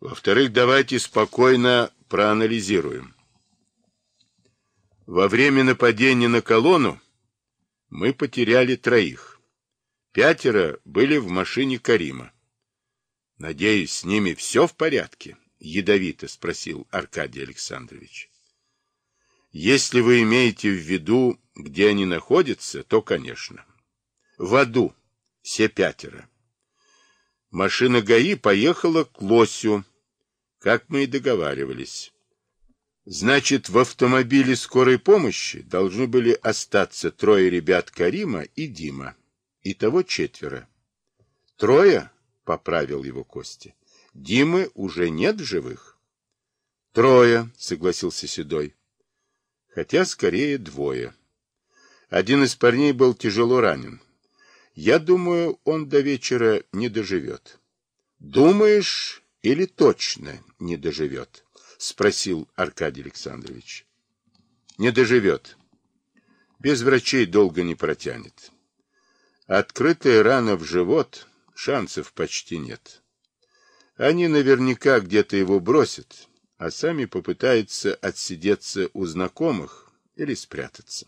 Во-вторых, давайте спокойно проанализируем. Во время нападения на колонну мы потеряли троих. Пятеро были в машине Карима. Надеюсь, с ними все в порядке? Ядовито спросил Аркадий Александрович. Если вы имеете в виду, где они находятся, то, конечно. В аду все пятеро. Машина ГАИ поехала к Лосю, как мы и договаривались. Значит, в автомобиле скорой помощи должны были остаться трое ребят Карима и Дима. Итого четверо. Трое, поправил его Костя. Димы уже нет в живых? Трое, согласился Седой. Хотя скорее двое. Один из парней был тяжело ранен. Я думаю, он до вечера не доживет. Думаешь или точно не доживет? Спросил Аркадий Александрович. Не доживет. Без врачей долго не протянет. Открытая рана в живот, шансов почти нет. Они наверняка где-то его бросят, а сами попытаются отсидеться у знакомых или спрятаться.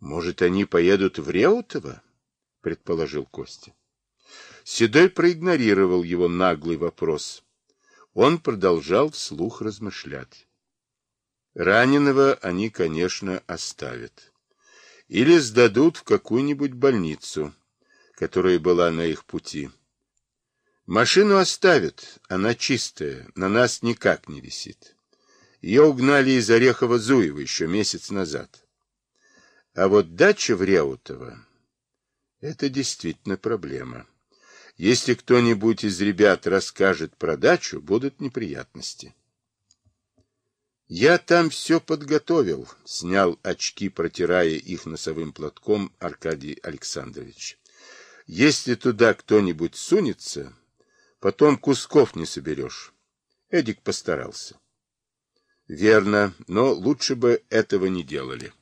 Может, они поедут в Реутово? предположил Костя. Седой проигнорировал его наглый вопрос. Он продолжал вслух размышлять. Раненого они, конечно, оставят. Или сдадут в какую-нибудь больницу, которая была на их пути. Машину оставят, она чистая, на нас никак не висит. Ее угнали из Орехова-Зуева еще месяц назад. А вот дача в Реутово это действительно проблема. Если кто-нибудь из ребят расскажет про дачу, будут неприятности. Я там все подготовил, снял очки, протирая их носовым платком Аркадий Александрович. Если туда кто-нибудь сунется, потом кусков не соберешь. Эдик постарался. Верно, но лучше бы этого не делали.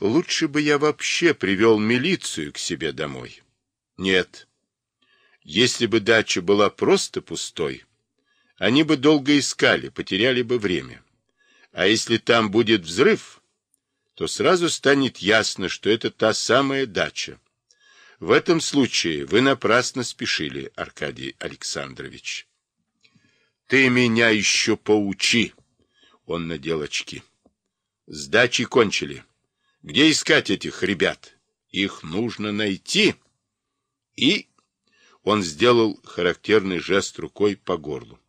Лучше бы я вообще привел милицию к себе домой. Нет. Если бы дача была просто пустой, они бы долго искали, потеряли бы время. А если там будет взрыв, то сразу станет ясно, что это та самая дача. В этом случае вы напрасно спешили, Аркадий Александрович. Ты меня еще поучи. Он надел очки. С дачей кончили. Где искать этих ребят? Их нужно найти. И он сделал характерный жест рукой по горлу.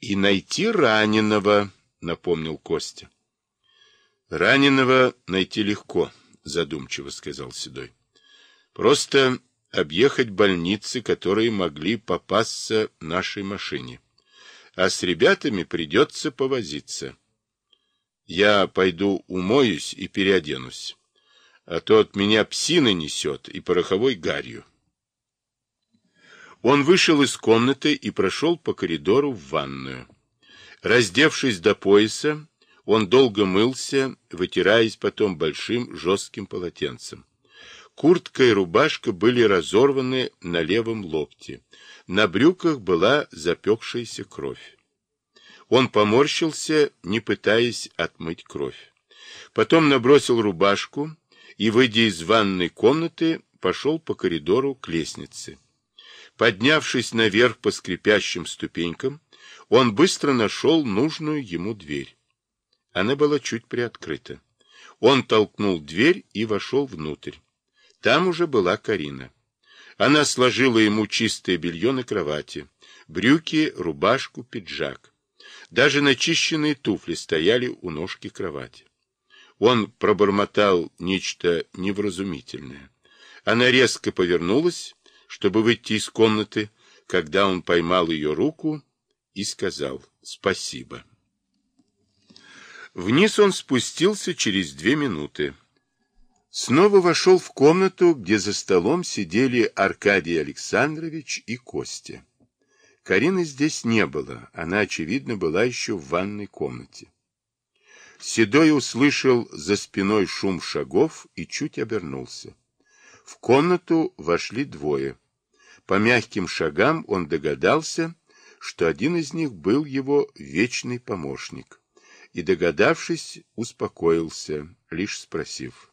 И найти раненого, напомнил Костя. Раненого найти легко, задумчиво сказал Седой. Просто объехать больницы, которые могли попасться нашей машине. А с ребятами придется повозиться. Я пойду умоюсь и переоденусь, а то от меня псина несет и пороховой гарью. Он вышел из комнаты и прошел по коридору в ванную. Раздевшись до пояса, он долго мылся, вытираясь потом большим жестким полотенцем. Куртка и рубашка были разорваны на левом локте. На брюках была запекшаяся кровь. Он поморщился, не пытаясь отмыть кровь. Потом набросил рубашку и, выйдя из ванной комнаты, пошел по коридору к лестнице. Поднявшись наверх по скрипящим ступенькам, он быстро нашел нужную ему дверь. Она была чуть приоткрыта. Он толкнул дверь и вошел внутрь. Там уже была Карина. Она сложила ему чистое белье на кровати, брюки, рубашку, пиджак. Даже начищенные туфли стояли у ножки кровати. Он пробормотал нечто невразумительное. Она резко повернулась, чтобы выйти из комнаты, когда он поймал ее руку и сказал «Спасибо». Вниз он спустился через две минуты. Снова вошел в комнату, где за столом сидели Аркадий Александрович и Костя. Карины здесь не было, она, очевидно, была еще в ванной комнате. Седой услышал за спиной шум шагов и чуть обернулся. В комнату вошли двое. По мягким шагам он догадался, что один из них был его вечный помощник, и, догадавшись, успокоился, лишь спросив.